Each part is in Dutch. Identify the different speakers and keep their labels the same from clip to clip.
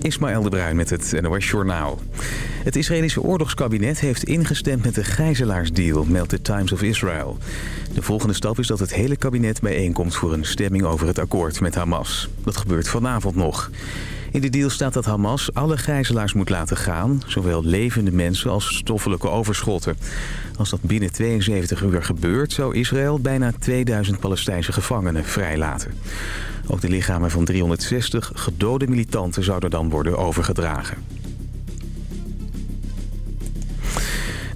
Speaker 1: Ismaël de Bruin met het NOS Journaal. Het Israëlische oorlogskabinet heeft ingestemd met de gijzelaarsdeal, meldt de Times of Israel. De volgende stap is dat het hele kabinet bijeenkomt voor een stemming over het akkoord met Hamas. Dat gebeurt vanavond nog. In de deal staat dat Hamas alle gijzelaars moet laten gaan... zowel levende mensen als stoffelijke overschotten. Als dat binnen 72 uur gebeurt... zou Israël bijna 2000 Palestijnse gevangenen vrijlaten. Ook de lichamen van 360 gedode militanten zouden dan worden overgedragen.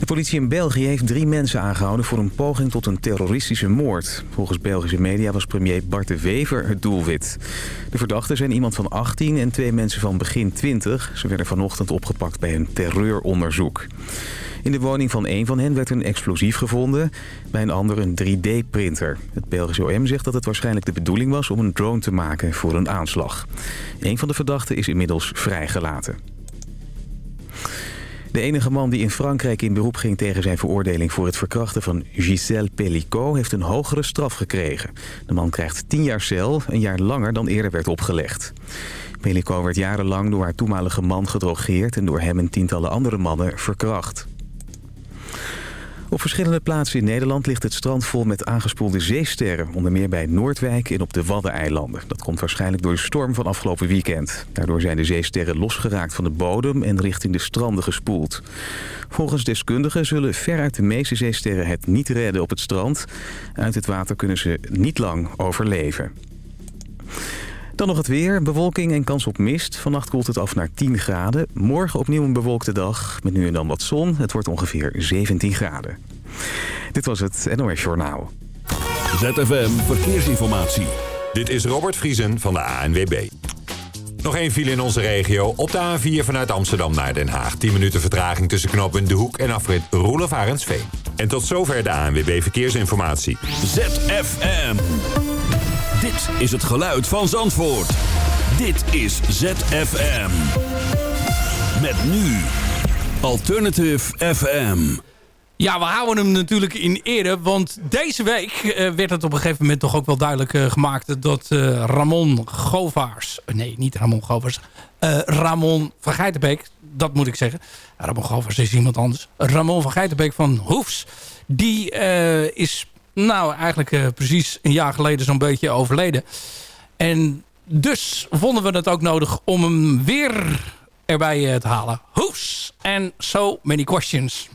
Speaker 1: De politie in België heeft drie mensen aangehouden voor een poging tot een terroristische moord. Volgens Belgische media was premier Bart de Wever het doelwit. De verdachten zijn iemand van 18 en twee mensen van begin 20. Ze werden vanochtend opgepakt bij een terreuronderzoek. In de woning van een van hen werd een explosief gevonden, bij een ander een 3D-printer. Het Belgische OM zegt dat het waarschijnlijk de bedoeling was om een drone te maken voor een aanslag. Een van de verdachten is inmiddels vrijgelaten. De enige man die in Frankrijk in beroep ging tegen zijn veroordeling voor het verkrachten van Gisèle Pellicot heeft een hogere straf gekregen. De man krijgt 10 jaar cel, een jaar langer dan eerder werd opgelegd. Pellicot werd jarenlang door haar toenmalige man gedrogeerd en door hem en tientallen andere mannen verkracht. Op verschillende plaatsen in Nederland ligt het strand vol met aangespoelde zeesterren. Onder meer bij Noordwijk en op de Waddeneilanden. Dat komt waarschijnlijk door de storm van afgelopen weekend. Daardoor zijn de zeesterren losgeraakt van de bodem en richting de stranden gespoeld. Volgens deskundigen zullen veruit de meeste zeesterren het niet redden op het strand. Uit het water kunnen ze niet lang overleven. Dan nog het weer, bewolking en kans op mist. Vannacht koelt het af naar 10 graden. Morgen opnieuw een bewolkte dag, met nu en dan wat zon. Het wordt ongeveer 17 graden. Dit was het NOS Journaal.
Speaker 2: ZFM Verkeersinformatie.
Speaker 3: Dit is Robert Vriesen van de ANWB. Nog één file in onze regio. Op de A4 vanuit Amsterdam naar Den Haag. 10 minuten vertraging tussen knooppunt De Hoek en afrit Roelof Arendsveen. En tot zover de ANWB Verkeersinformatie.
Speaker 2: ZFM. Dit is het geluid van Zandvoort. Dit is ZFM. Met nu Alternative FM.
Speaker 4: Ja, we houden hem natuurlijk in ere. Want deze week uh, werd het op een gegeven moment toch ook wel duidelijk uh, gemaakt... dat uh, Ramon Govaars... nee, niet Ramon Govaars. Ramon van Geitenbeek, dat moet ik zeggen. Ramon Govaars is iemand anders. Ramon van Geitenbeek van Hoefs. Die is nou eigenlijk precies een jaar geleden zo'n beetje overleden. En dus vonden we het ook nodig om hem weer erbij te halen. Hoefs and so many questions.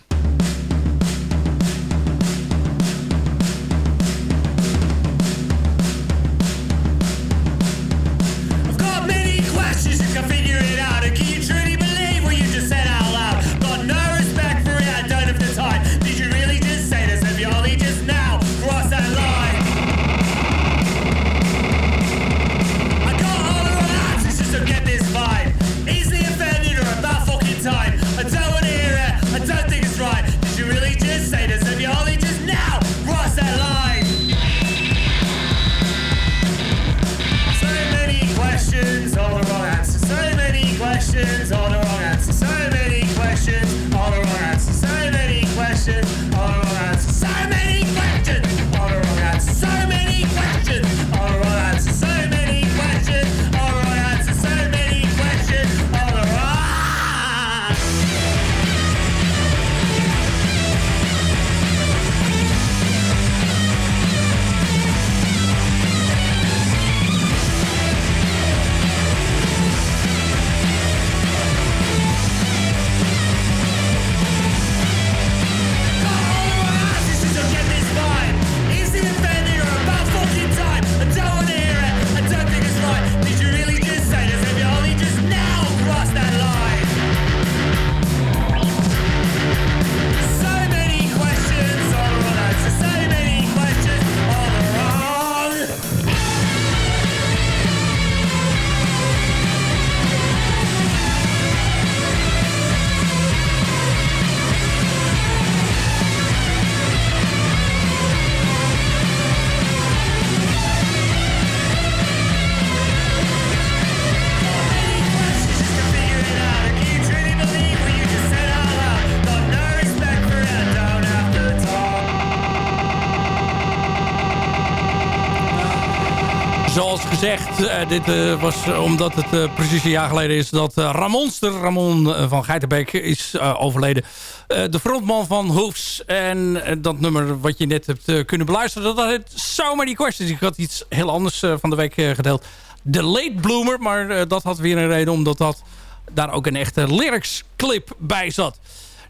Speaker 4: Dit was omdat het precies een jaar geleden is dat Ramonster, Ramon van Geitenbeek, is overleden. de frontman van Hoofs. En dat nummer wat je net hebt kunnen beluisteren, dat het So Many Questions. Ik had iets heel anders van de week gedeeld. De Late Bloomer, maar dat had weer een reden omdat dat daar ook een echte lyrics clip bij zat.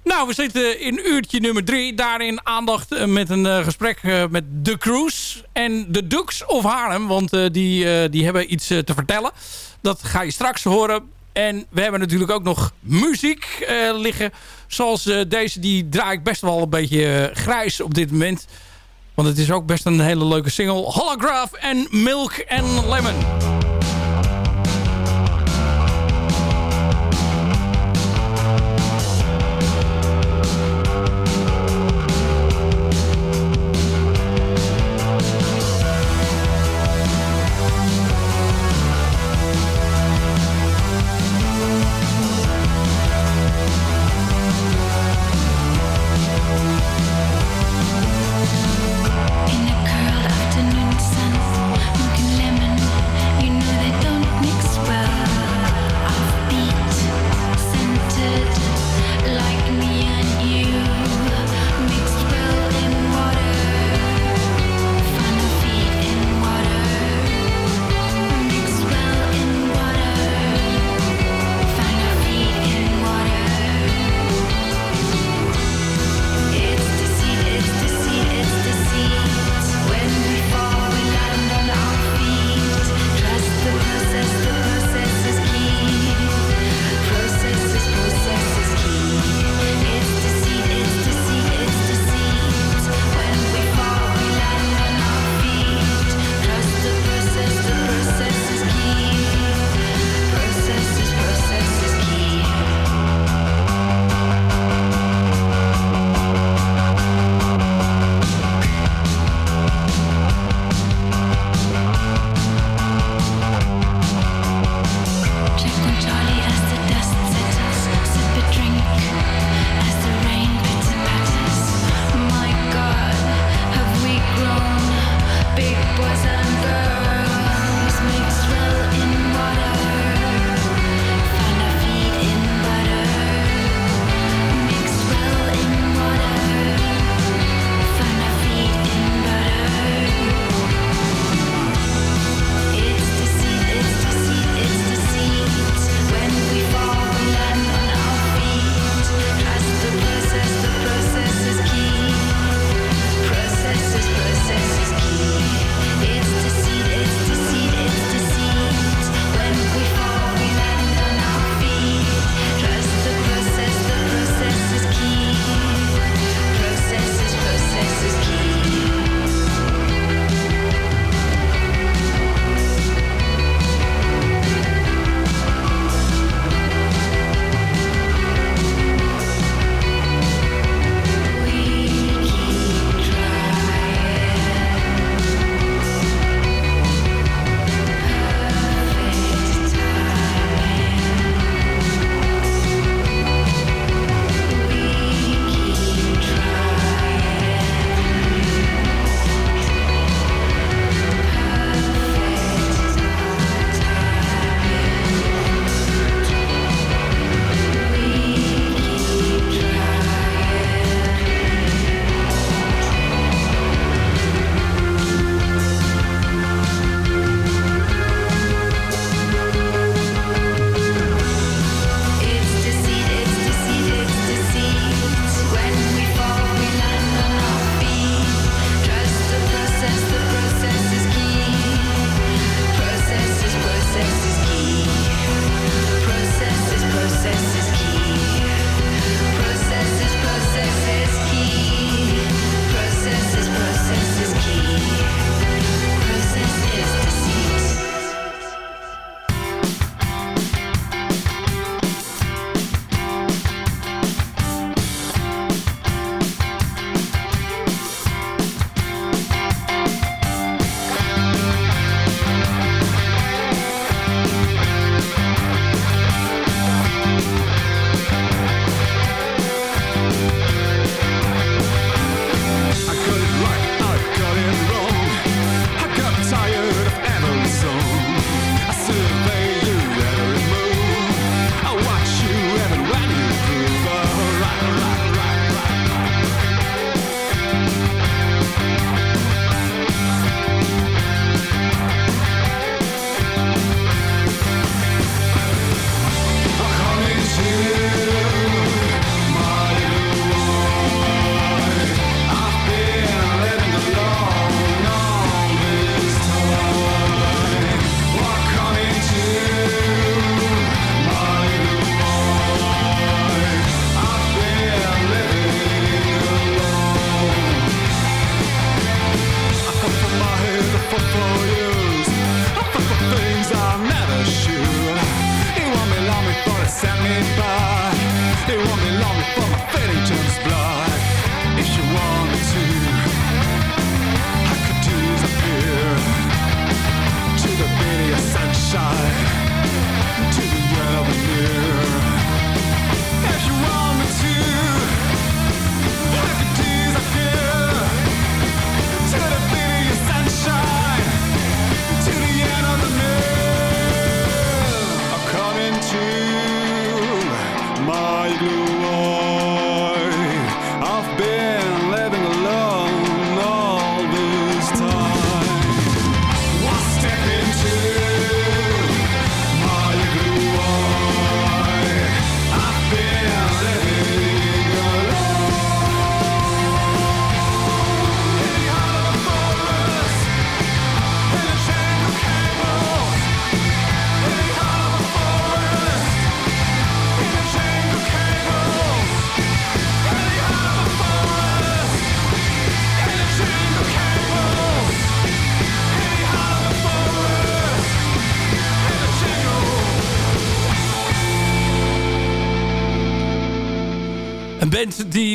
Speaker 4: Nou, we zitten in uurtje nummer drie. Daarin aandacht eh, met een uh, gesprek uh, met The Cruise en de Dukes of Haarlem. Want die, die hebben iets te vertellen. Dat ga je straks horen. En we hebben natuurlijk ook nog muziek liggen. Zoals deze, die draai ik best wel een beetje grijs op dit moment. Want het is ook best een hele leuke single. Holograph en Milk and Lemon.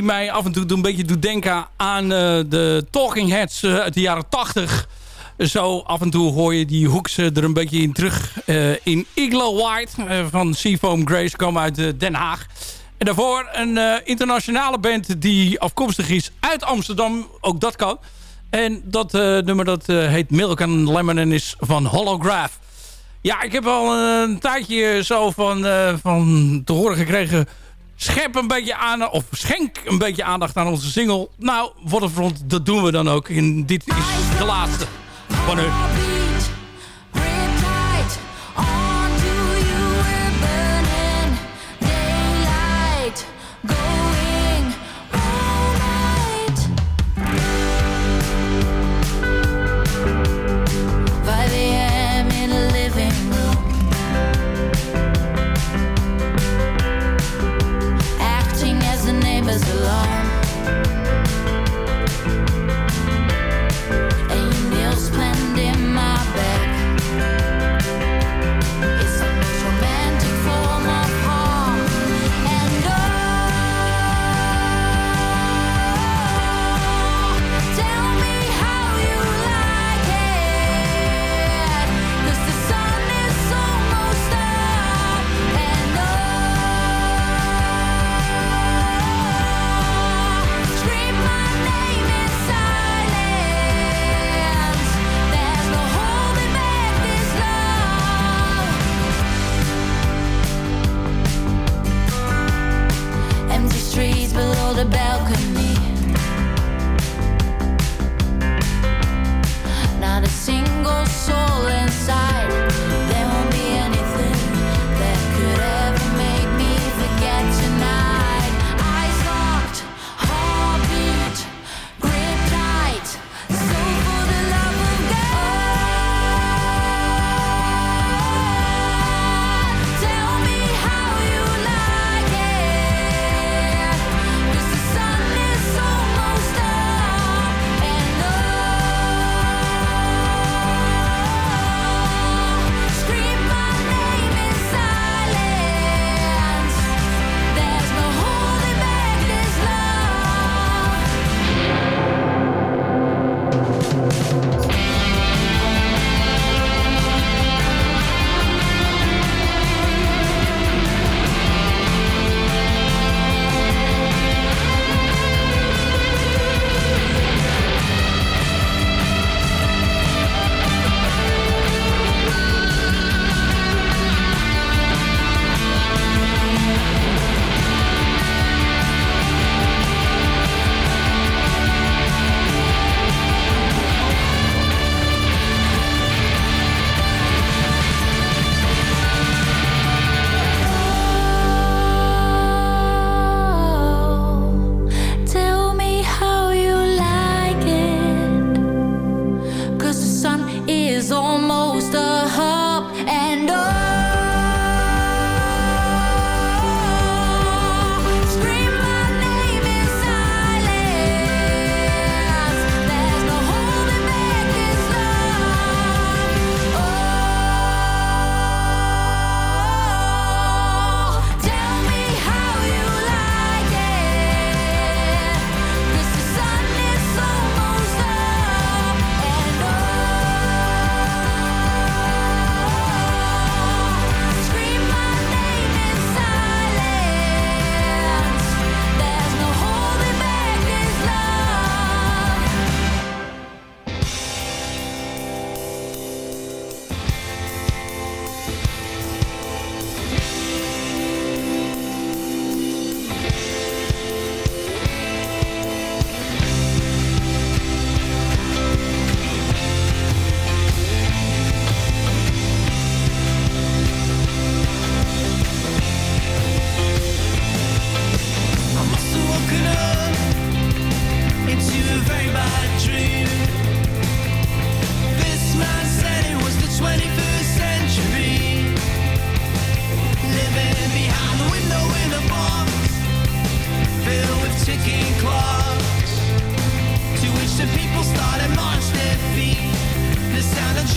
Speaker 5: Mij af en toe een beetje doet denken aan de Talking Heads uit de jaren 80. Zo af en toe hoor je die hoeks er een beetje in terug. in Iglo White van Seafoam Grace komen uit Den Haag. En daarvoor een internationale band die afkomstig is uit Amsterdam. Ook dat kan. En dat nummer dat heet Milk and Lemon en is van Holograph. Ja, ik heb al een tijdje zo van, van te horen gekregen schep een beetje aan, of schenk een beetje aandacht aan onze single. Nou, Waterfront, dat doen we dan ook. En dit is de laatste van hun.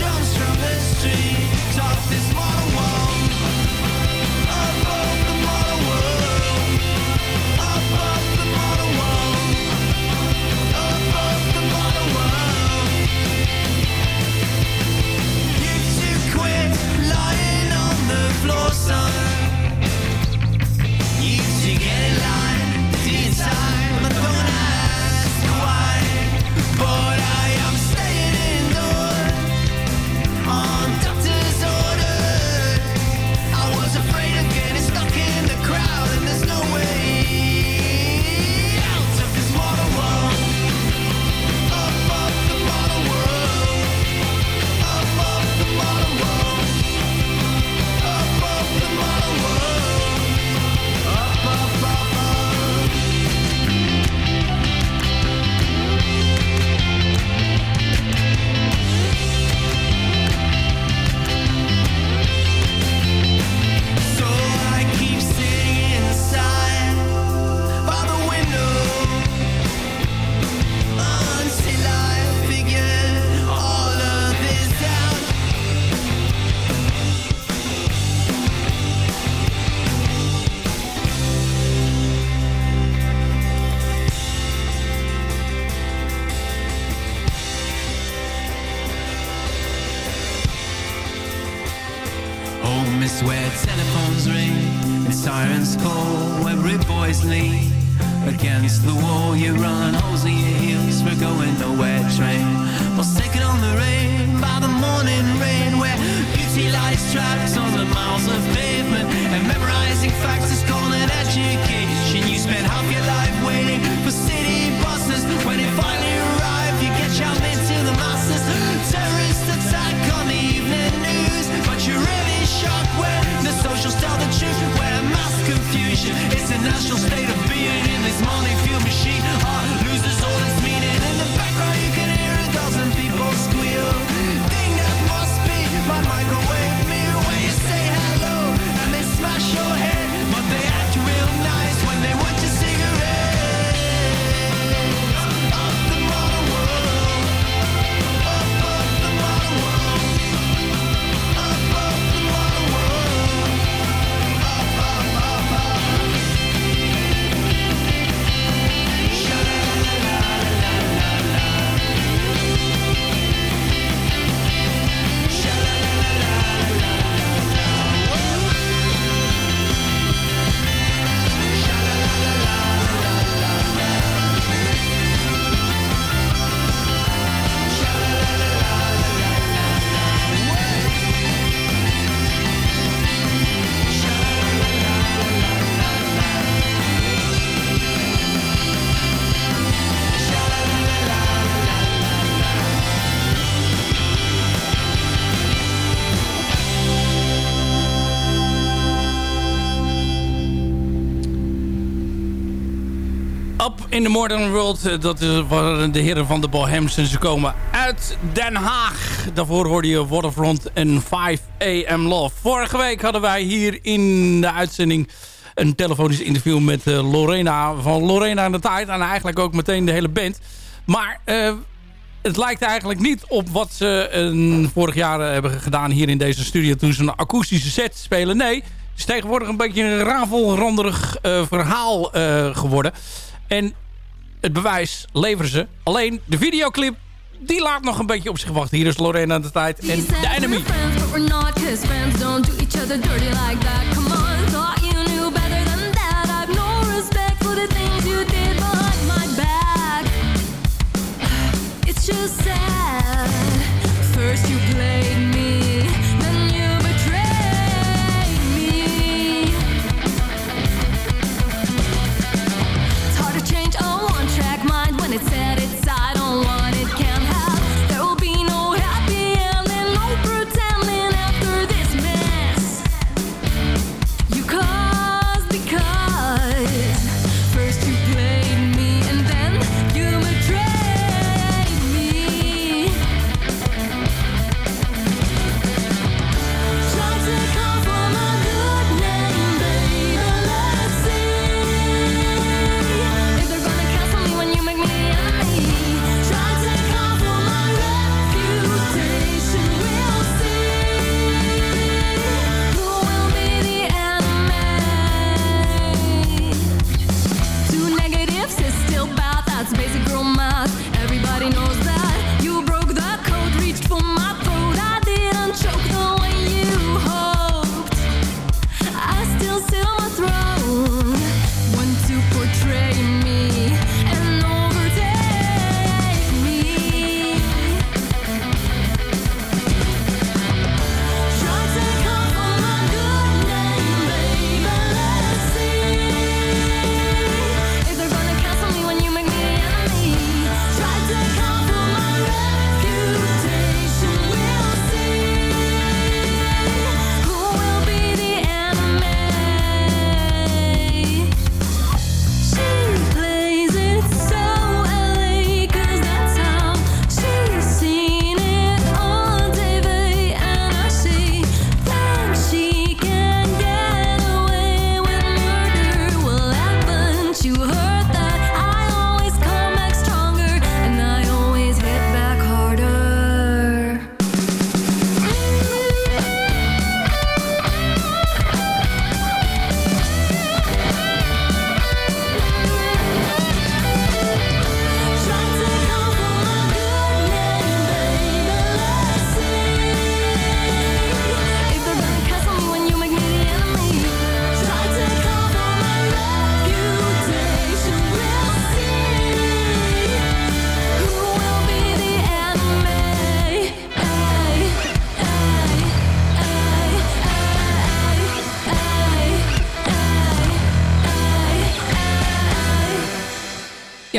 Speaker 6: Jones. facts the Modern World.
Speaker 4: Eh, dat waren de heren van de Bohems en ze komen uit Den Haag. Daarvoor hoorde je Waterfront en 5 AM Love. Vorige week hadden wij hier in de uitzending een telefonisch interview met eh, Lorena van Lorena in de Tijd. En eigenlijk ook meteen de hele band. Maar eh, het lijkt eigenlijk niet op wat ze vorig jaar hebben gedaan hier in deze studio toen ze een akoestische set spelen. Nee, het is tegenwoordig een beetje een rafelranderig verhaal geworden. En het bewijs leveren ze. Alleen de videoclip, die laat nog een beetje op zich wachten. Hier is Lorena aan de tijd en de enemy.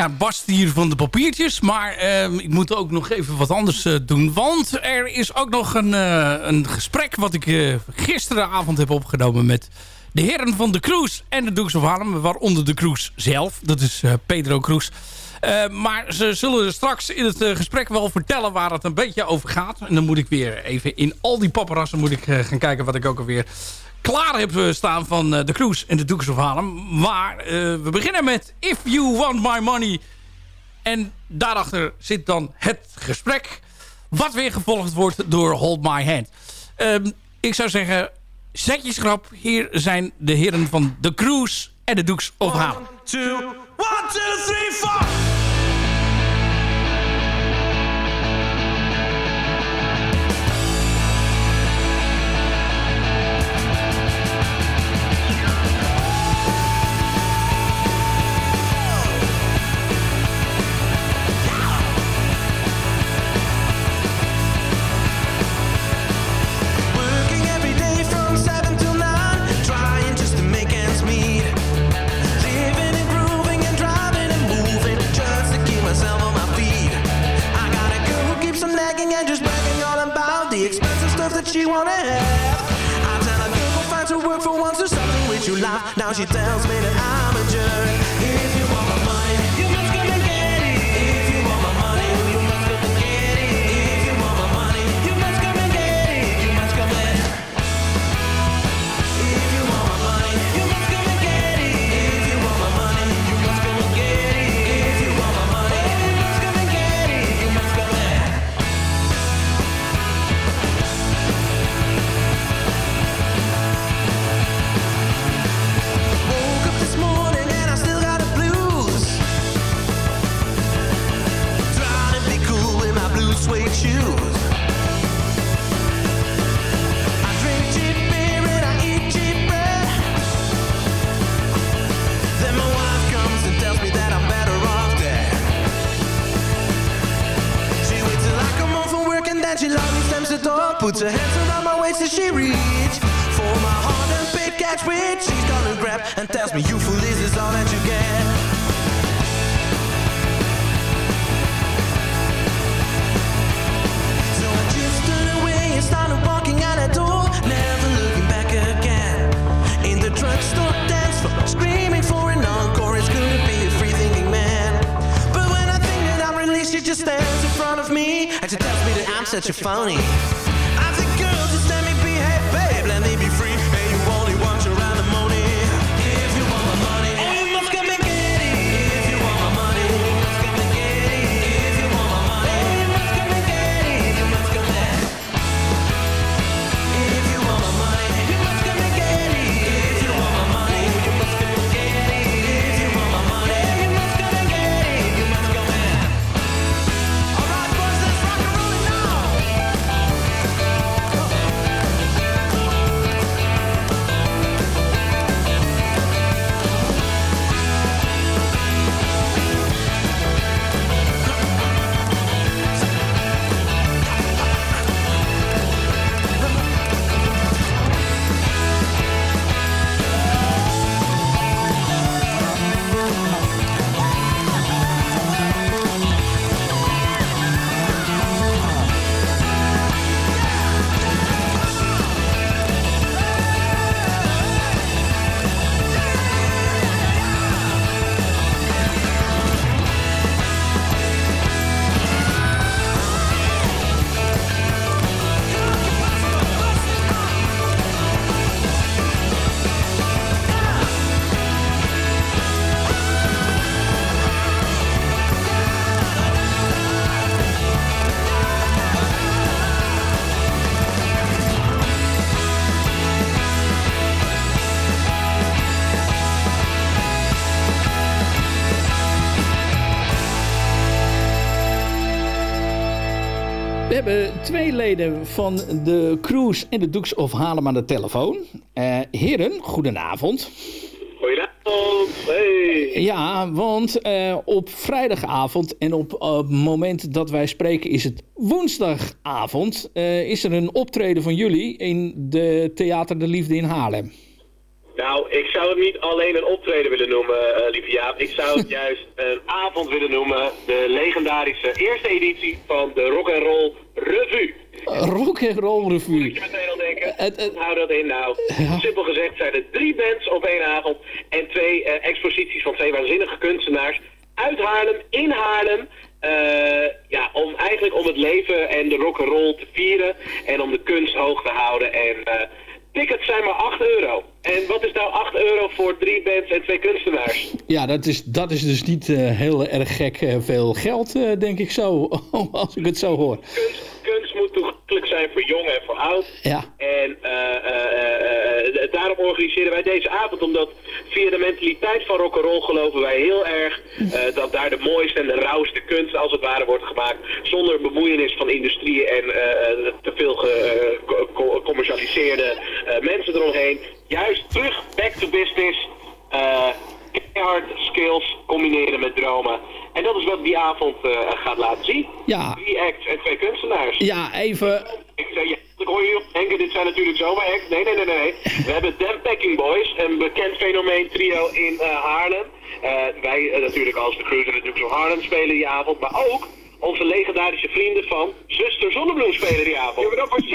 Speaker 4: Ja, Bast hier van de papiertjes. Maar ehm, ik moet ook nog even wat anders eh, doen. Want er is ook nog een, eh, een gesprek... wat ik eh, gisteravond heb opgenomen met de heren van de Cruise en de Dukes of Harlem. Waaronder de Cruise zelf. Dat is Pedro Cruz. Eh, maar ze zullen straks in het gesprek wel vertellen waar het een beetje over gaat. En dan moet ik weer even in al die paparazzen moet ik, gaan kijken wat ik ook alweer klaar heb eh, staan van eh, The Cruise en The Dukes of Harlem. Maar eh, we beginnen met If You Want My Money. En daarachter zit dan het gesprek. Wat weer gevolgd wordt door Hold My Hand. Um, ik zou zeggen, zet je schrap. Hier zijn de heren van The Cruise en The Dukes of Harlem.
Speaker 7: 1, 2, 1, 2, 3, 4! And just bragging all about the expensive stuff that she wanna have. I tell her, go find some work for once or something which you like. Now she tells me that I'm a jerk. And she loudly slams the door. Puts her hands around my waist as she reach for my heart and paid catch which she's gonna grab and tells me, "You fool, this is all that you get." Such a phony.
Speaker 8: Hebben twee leden van de Cruise en de Dukes of Haarlem aan de telefoon. Eh, heren, goedenavond.
Speaker 9: Goedenavond. Hey.
Speaker 8: Ja, want eh, op vrijdagavond en op op het moment dat wij spreken is het woensdagavond... eh, is er een optreden van jullie in de Theater de Liefde in Haarlem.
Speaker 9: Nou, ik zou het niet alleen een optreden willen noemen, eh, lieve Jaap. Ik zou het juist een avond willen noemen. De legendarische eerste editie van de Rock and Roll Revue.
Speaker 8: Rock and Roll
Speaker 9: Moet
Speaker 8: Revue.
Speaker 9: je meteen al denken,
Speaker 8: het-
Speaker 9: hou dat in nou.
Speaker 8: Ja.
Speaker 9: Simpel gezegd zijn er drie bands op één avond en twee eh, exposities van twee waanzinnige kunstenaars uit Haarlem, in Haarlem. Eh, ja, om eigenlijk om het leven en de rock and roll te vieren en om de kunst hoog te houden. En tickets zijn maar 8 euro. En wat is nou 8 euro voor drie bands en twee kunstenaars?
Speaker 8: Ja, dat is, dat is dus niet eh, heel erg gek eh, veel geld, eh, denk ik zo, als ik het zo hoor.
Speaker 9: Kunst, kunst moet toegankelijk zijn voor jong en voor oud.
Speaker 8: Ja.
Speaker 9: En eh, eh, eh, daarom organiseren wij deze avond, omdat via de mentaliteit van rock'n'roll geloven wij heel erg dat daar de mooiste en de rauwste kunst als het ware wordt gemaakt. Zonder bemoeienis van industrie en te veel gecommercialiseerde mensen eromheen. Juist terug back to business. eh keihard skills combineren met dromen. En dat is wat die avond eh, gaat laten zien.
Speaker 8: Ja.
Speaker 9: Drie acts en twee kunstenaars.
Speaker 8: Ja, even...
Speaker 9: Ik zei, ja, ik hoor je op denken, dit zijn natuurlijk zomaar acts. Nee, nee, nee, nee. We hebben Them Packing Boys, een bekend fenomeen trio in eh, Haarlem. Eh, wij natuurlijk als de Cruiser natuurlijk zo Haarlem spelen die avond, maar ook onze legendarische vrienden van Zuster Zonnebloem spelen die avond. Ja, dat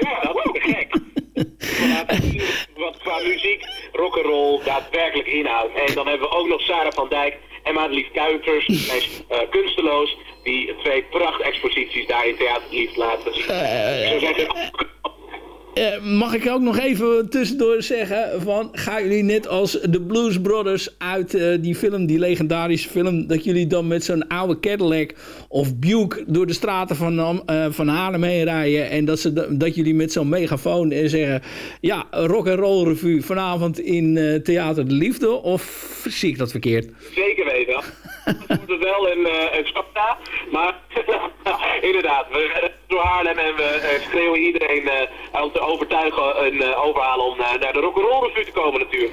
Speaker 9: ja, dat is gek. Wat qua muziek, rock'n'roll daadwerkelijk inhoudt. En dan hebben we ook nog Sarah van Dijk en Madelief Kuipers, eh, kunsteloos, die twee prachtexposities daar in Theater Lief laten zien. Ik zou zeggen,
Speaker 8: Eh, mag ik ook nog even tussendoor zeggen van... gaan jullie net als de Blues Brothers uit eh, die film, die legendarische film... dat jullie dan met zo'n oude Cadillac of Buick door de straten van, eh, van Haarlem heen rijden... en dat, ze, da- dat jullie met zo'n megafoon en zeggen... ja, rock and roll revue vanavond in Theater de Liefde... of zie ik dat verkeerd?
Speaker 9: Zeker weten. We moeten wel eh, een stap na, maar inderdaad, we rennen door Haarlem en we eh, schreeuwen iedereen eh, om te overtuigen en overhalen om naar, naar de Rock'n'Roll Revue te komen natuurlijk.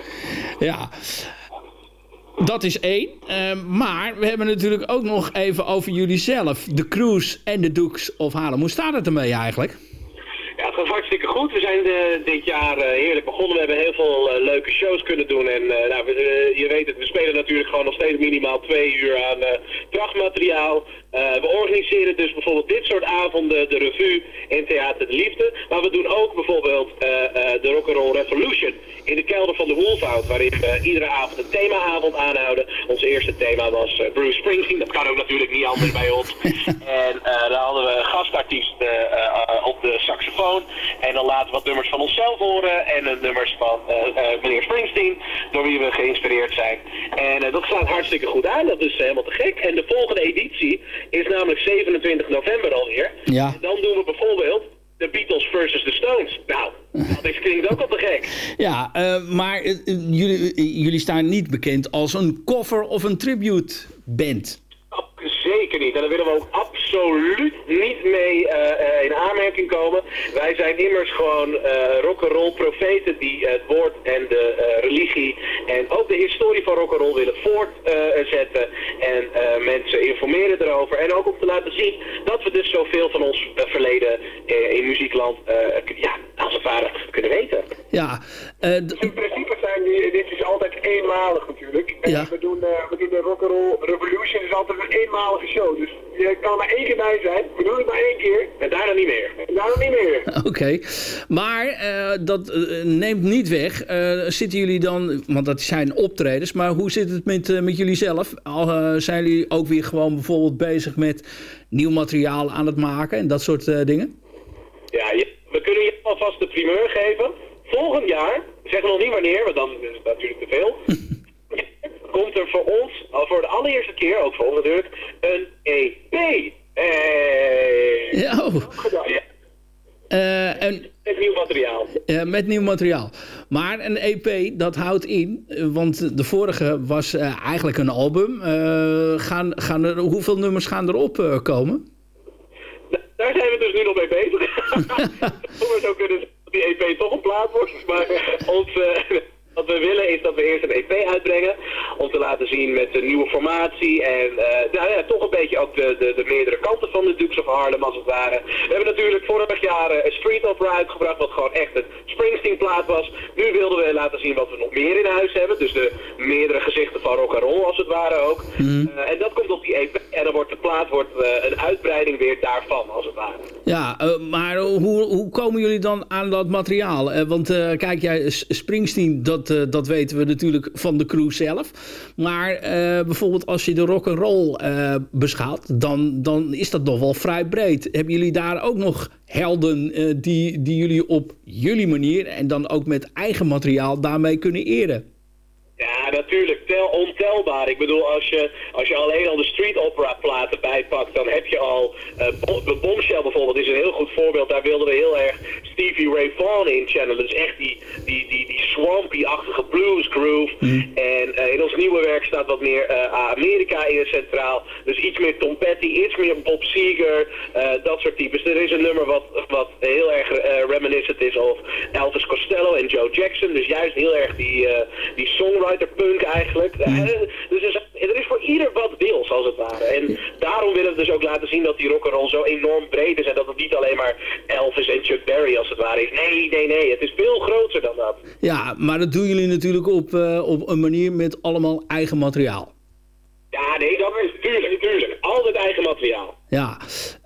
Speaker 8: Ja, dat is één. Maar we hebben natuurlijk ook nog even over jullie zelf. De Cruise en de Dukes of Haarlem. Hoe staat het ermee eigenlijk?
Speaker 9: Ja, het gaat hartstikke goed. We zijn eh, dit jaar eh, heerlijk begonnen. We hebben heel veel eh, leuke shows kunnen doen. En nou, we, je weet het, we spelen natuurlijk gewoon nog steeds minimaal twee uur aan prachtmateriaal. We organiseren dus bijvoorbeeld dit soort avonden, de revue in Theater de Liefde. Maar we doen ook bijvoorbeeld de Rock'n'Roll Revolution in de kelder van de Wolfhout. Waarin we iedere avond een themaavond aanhouden. Ons eerste thema was Bruce Springsteen. Dat kan ook natuurlijk niet anders bij ons. en dan hadden we een gastartiest eh, op de saxofoon. En dan laten wat nummers van onszelf horen. En de nummers van eh, eh, meneer Springsteen. Door wie we geïnspireerd zijn. En eh, dat slaat hartstikke goed aan. Dat is helemaal te gek. En de volgende editie is namelijk 27 november alweer.
Speaker 8: Ja.
Speaker 9: En dan doen we bijvoorbeeld de Beatles versus de Stones. Nou, dat is- klinkt ook al te gek.
Speaker 8: Ja, maar jullie, jullie staan niet bekend als een cover of een tribute band.
Speaker 9: Zeker niet. En daar willen we ook absoluut niet mee eh, eh, in aanmerking komen. Wij zijn immers gewoon eh rock'n'roll profeten die het woord en de eh, religie en ook de historie van rock'n'roll willen voortzetten. en eh, mensen informeren erover. En ook om te laten zien dat we dus zoveel van ons verleden eh, in muziekland eh, ja, als het ware kunnen weten.
Speaker 8: Ja, eh, d-
Speaker 10: In principe zijn die, dit is altijd eenmalig natuurlijk. En
Speaker 8: Ja.
Speaker 10: we, doen, eh, we doen de Rock'n'Roll Revolution, is altijd een eenmalige show. Dus je kan er maar één keer bij zijn. We doen het maar één keer.
Speaker 9: En daarna niet meer.
Speaker 10: En daarom niet meer.
Speaker 8: Oké, maar eh, dat eh, neemt niet weg. Eh, zitten jullie dan, want dat zijn optredens, maar hoe zit het met, met jullie zelf? Al, zijn jullie ook weer gewoon bijvoorbeeld bezig met nieuw materiaal aan het maken en dat soort dingen?
Speaker 9: Ja, we kunnen je alvast de primeur geven. Volgend jaar, zeggen nog niet wanneer, want dan is het natuurlijk te veel. komt er voor ons, al voor de allereerste keer, ook voor ons natuurlijk, een EP. Hey.
Speaker 8: Ja, oh.
Speaker 9: Ja,
Speaker 8: Eh, en,
Speaker 9: met nieuw materiaal.
Speaker 8: eh, met nieuw materiaal. Maar een EP, dat houdt in, eh, want de vorige was eh, eigenlijk een album. Eh, gaan, gaan er, hoeveel nummers gaan erop eh, komen?
Speaker 9: Da- Daar zijn we dus nu nog mee bezig. Hoe we zo kunnen die EP toch een plaat wordt. Maar ons, eh, wat we willen is dat we eerst een EP uitbrengen. om te laten zien met de nieuwe formatie. En eh, nou ja, toch een beetje ook de, de, de meerdere kanten van de Dukes of Harlem als het ware. We hebben natuurlijk vorig jaar eh, een street opera uitgebracht, wat gewoon echt een Springsteen plaat was. Nu wilden we laten zien wat we nog meer in huis hebben. Dus de meerdere gezichten van rock and roll als het ware ook. Eh, en dat komt op die EP. En dan wordt de plaat wordt, eh, een uitbreiding weer daarvan als het ware.
Speaker 8: Ja, eh, maar hoe, hoe komen jullie dan aan dat materiaal? Eh, want eh, kijk, jij, Springsteen, dat, eh, dat weten we natuurlijk van de crew zelf. Maar eh, bijvoorbeeld als je de rock and roll eh, beschouwt, dan, dan is dat nog wel vrij breed. Hebben jullie daar ook nog helden die, die jullie op jullie manier en dan ook met eigen materiaal daarmee kunnen eren?
Speaker 9: Ja, natuurlijk. Tel, ontelbaar. Ik bedoel, als je, als je alleen al de street opera platen bijpakt, dan heb je al... de Bombshell bijvoorbeeld is een heel goed voorbeeld. Daar wilden we heel erg Stevie Ray Vaughan in channelen. Dus echt die, die, die, die swampy-achtige blues groove. En eh, in ons nieuwe werk staat wat meer eh, Amerika in het centraal. Dus iets meer Tom Petty, iets meer Bob Seger, eh, dat soort types. Er is een nummer wat, wat heel erg reminiscent is of Elvis Costello en Joe Jackson. Dus juist heel erg die, die songwriter punk eigenlijk. Eh, dus er is, er is voor ieder wat wils als het ware. En daarom willen we dus ook laten zien dat die rock'n'roll zo enorm breed is. En dat het niet alleen maar Elvis en Chuck Berry als het ware is. Nee, nee, nee. Het is veel groter dan dat.
Speaker 8: Ja, maar dat doen jullie natuurlijk op, eh, op een manier met allemaal eigen materiaal.
Speaker 9: Ja, nee, dat is tuurlijk, tuurlijk. Altijd eigen materiaal.
Speaker 8: Ja,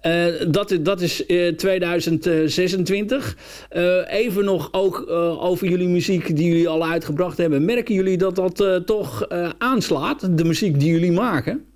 Speaker 8: eh, dat, dat is eh, 2026. Eh, even nog ook over jullie muziek die jullie al uitgebracht hebben. Merken jullie dat dat toch aanslaat, de muziek die jullie maken?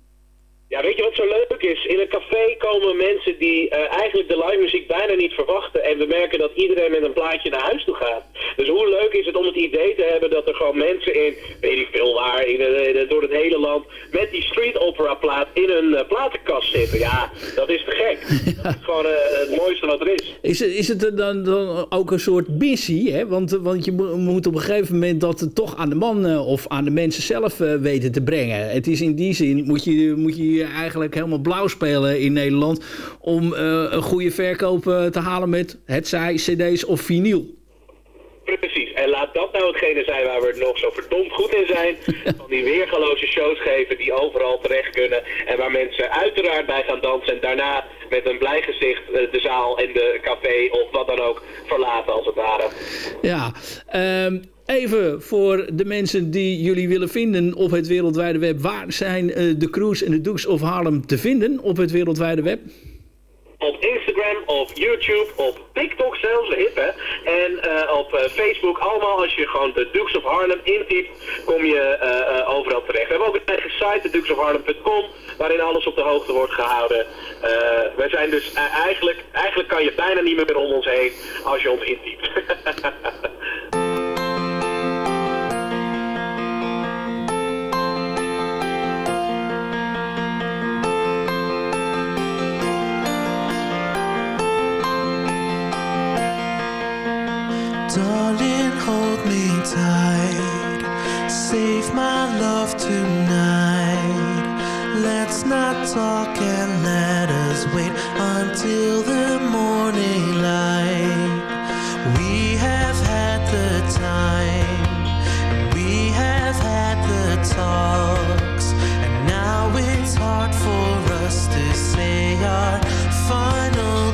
Speaker 9: Ja, weet je wat zo leuk is? In een café komen mensen die eh, eigenlijk de live muziek bijna niet verwachten. En we merken dat iedereen met een plaatje naar huis toe gaat. Dus hoe leuk is het om het idee te hebben dat er gewoon mensen in, weet ik veel waar, in, eh, in- door het hele land, met die street opera plaat in een eh, platenkast zitten. Ja, dat is te gek. Dat is gewoon eh, het mooiste wat er is.
Speaker 8: Is het, is het dan, dan ook een soort missie? Hè? Want, want je mo- moet op een gegeven moment dat toch aan de man eh, of aan de mensen zelf eh, weten te brengen. Het is in die zin, moet je moet je je eigenlijk helemaal blauw spelen in Nederland... om eh, een goede verkoop eh, te halen met het zij cd's of vinyl.
Speaker 9: Precies. En laat dat nou hetgene zijn waar we nog zo verdomd goed in zijn. Van die weergaloze shows geven die overal terecht kunnen. En waar mensen uiteraard bij gaan dansen. En daarna met een blij gezicht eh, de zaal en de café of wat dan ook verlaten als het ware.
Speaker 8: Ja, ehm, even voor de mensen die jullie willen vinden op het wereldwijde web. Waar zijn eh, de Cruise en de Dukes of Harlem te vinden op het wereldwijde web?
Speaker 9: Op Instagram, op YouTube, op TikTok zelfs, hip hè. En eh, op eh, Facebook, allemaal als je gewoon de Dukes of Harlem intypt, kom je overal terecht. We hebben ook een eigen site, de waarin alles op de hoogte wordt gehouden. Eh wij zijn dus eigenlijk, eigenlijk kan je bijna niet meer om ons heen als je ons intypt.
Speaker 7: Darling, hold me tight. Save my love tonight. Let's not talk and let us wait until the morning light. We have had the time, we have had the talks, and now it's hard for us to say our final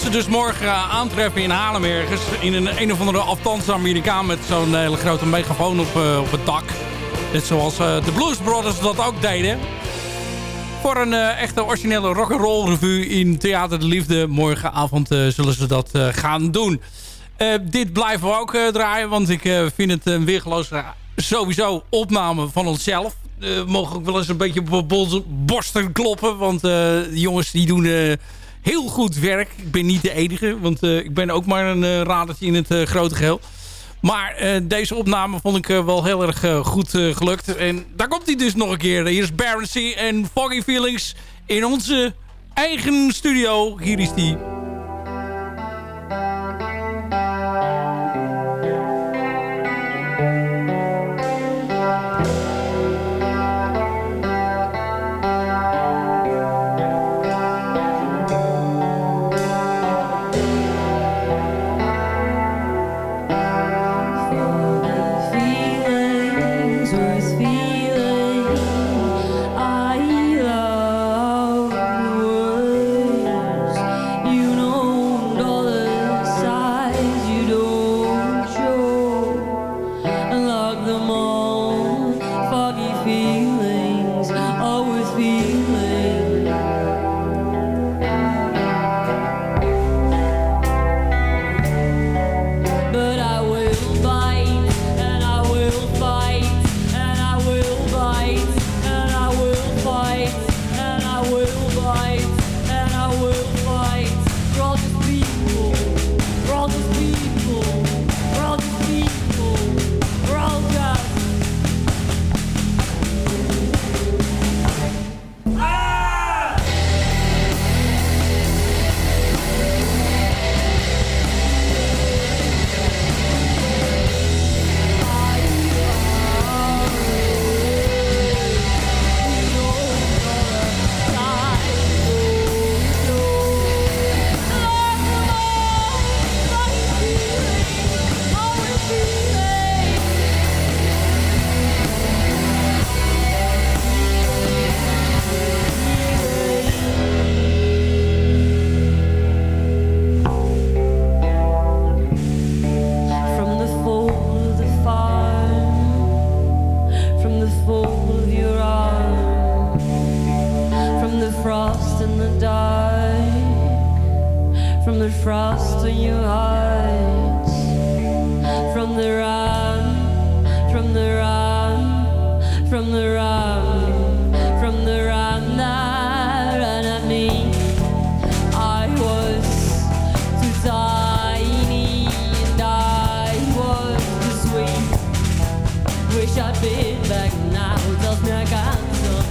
Speaker 11: ze dus morgen eh, aantreffen in Haarlem ergens. In een, een of andere afstandse Amerikaan met zo'n hele grote megafoon op, eh, op het dak. Net zoals eh, de Blues Brothers dat ook deden. Voor een eh, echte originele rock'n'roll revue in Theater de Liefde. Morgenavond eh, zullen ze dat eh, gaan doen. Eh, dit blijven we ook eh, draaien, want ik eh, vind het een weergeloze sowieso opname van onszelf. Eh, we mogen ook wel eens een beetje op borsten kloppen, want eh, de jongens die doen eh, heel goed werk. Ik ben niet de enige, want eh, ik ben ook maar een eh, radertje in het eh, grote geheel. Maar deze opname vond ik wel heel erg goed gelukt. En daar komt hij dus nog een keer. Hier is Baron C. en Foggy Feelings in onze eigen studio. Hier is die.
Speaker 12: back now. Tells me I can't miakanzo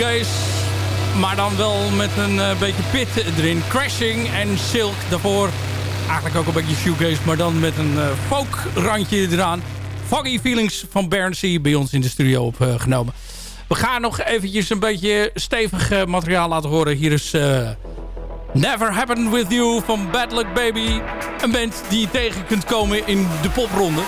Speaker 13: shoegaze. Maar dan wel met een eh, beetje pit erin. Crashing en Silk daarvoor. Eigenlijk ook een beetje shoegaze, maar dan met een eh, folk randje eraan. Foggy Feelings van Bernsey bij ons in de studio opgenomen. We gaan nog eventjes een beetje stevig eh, materiaal laten horen. Hier is Never Happened With You van Bad Luck Baby. Een band die je tegen kunt komen in de popronde.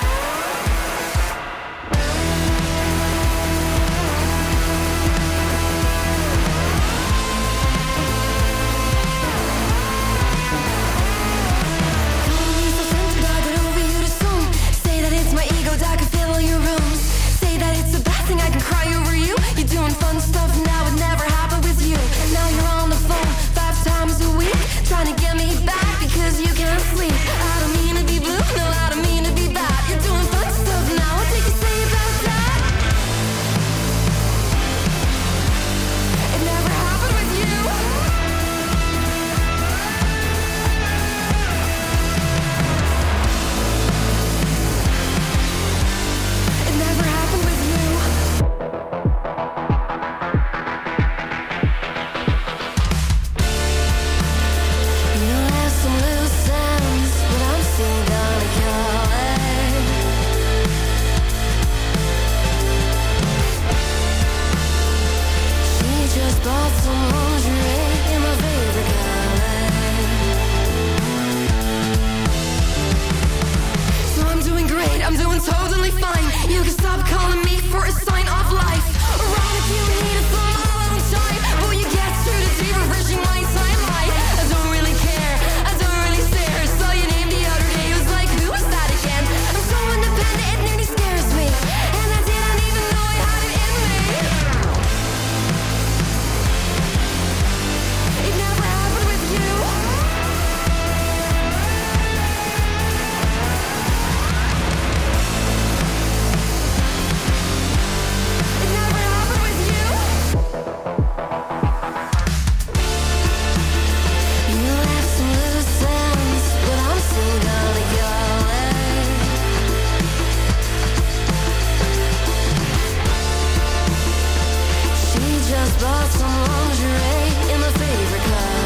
Speaker 14: just bought some lingerie in my favorite color.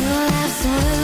Speaker 14: You'll have some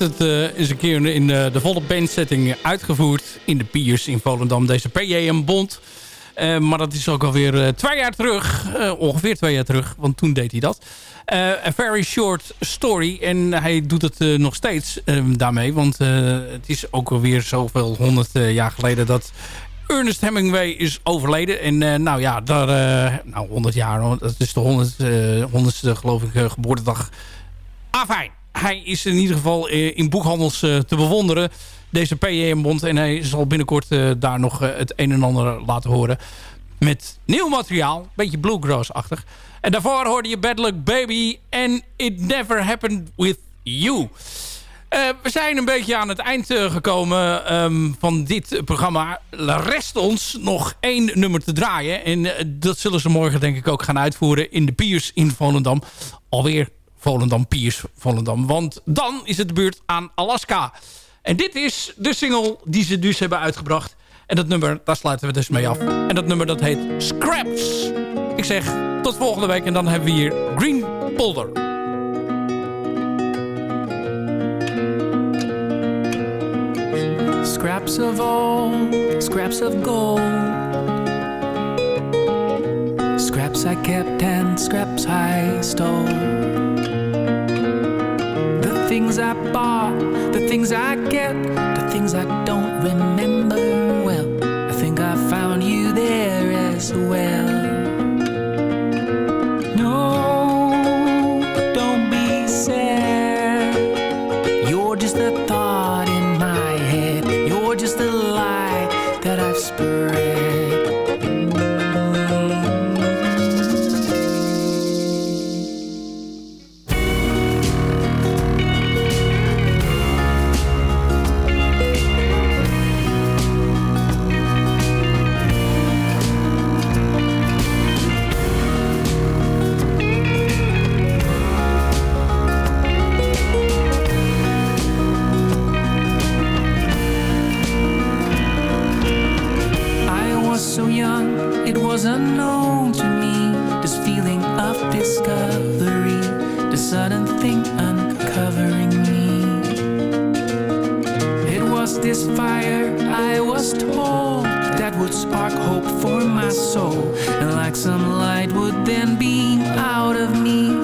Speaker 4: het uh, eens een keer in de volle bandsetting uitgevoerd. In de Piers in Volendam. Deze PJM Bond. Uh, maar dat is ook alweer twee jaar terug. ongeveer twee jaar terug. Want toen deed hij dat. A Very Short Story. En hij doet het nog steeds daarmee. Want het is ook alweer zoveel honderd jaar geleden dat Ernest Hemingway is overleden. En nou ja, daar, nou 100 jaar, dat is de 100, uh, 100ste geloof ik geboortedag. Afijn, hij is in ieder geval in boekhandels te bewonderen. Deze PJM-bond. En hij zal binnenkort daar nog het een en ander laten horen. Met nieuw materiaal. Beetje bluegrass-achtig. En daarvoor hoorde je Bad Luck Baby. And It Never Happened With You. We zijn een beetje aan het eind gekomen um, van dit programma. Rest ons nog één nummer te draaien. En dat zullen ze morgen denk ik ook gaan uitvoeren in de Piers in Volendam. Alweer Volendam, Piers, Volendam. Want dan is het de beurt aan Alaska. En dit is de single die ze dus hebben uitgebracht. En dat nummer, daar sluiten we dus mee af. En dat nummer dat heet Scraps. Ik zeg tot volgende week en dan hebben we hier Green Polder.
Speaker 15: Scraps of old, scraps of gold. Scraps I kept and scraps I stole. The things I bought, the things I get, the things I don't remember well. I think I found you there as well. This fire I was told that would spark hope for my soul, and like some light would then beam out of me.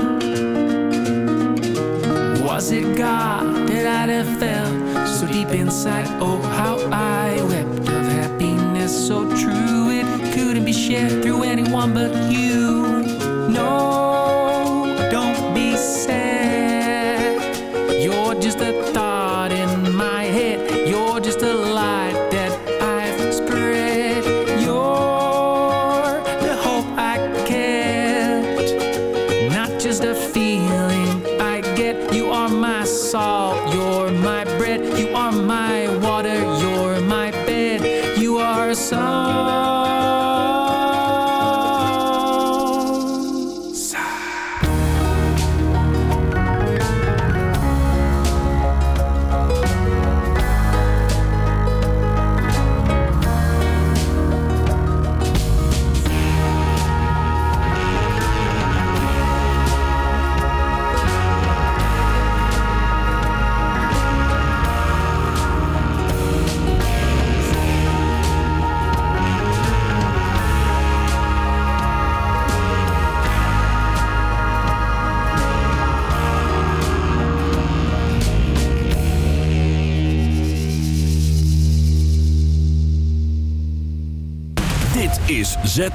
Speaker 15: Was it God that I'd have felt so deep inside? Oh, how I wept of happiness so true it couldn't be shared through anyone but you.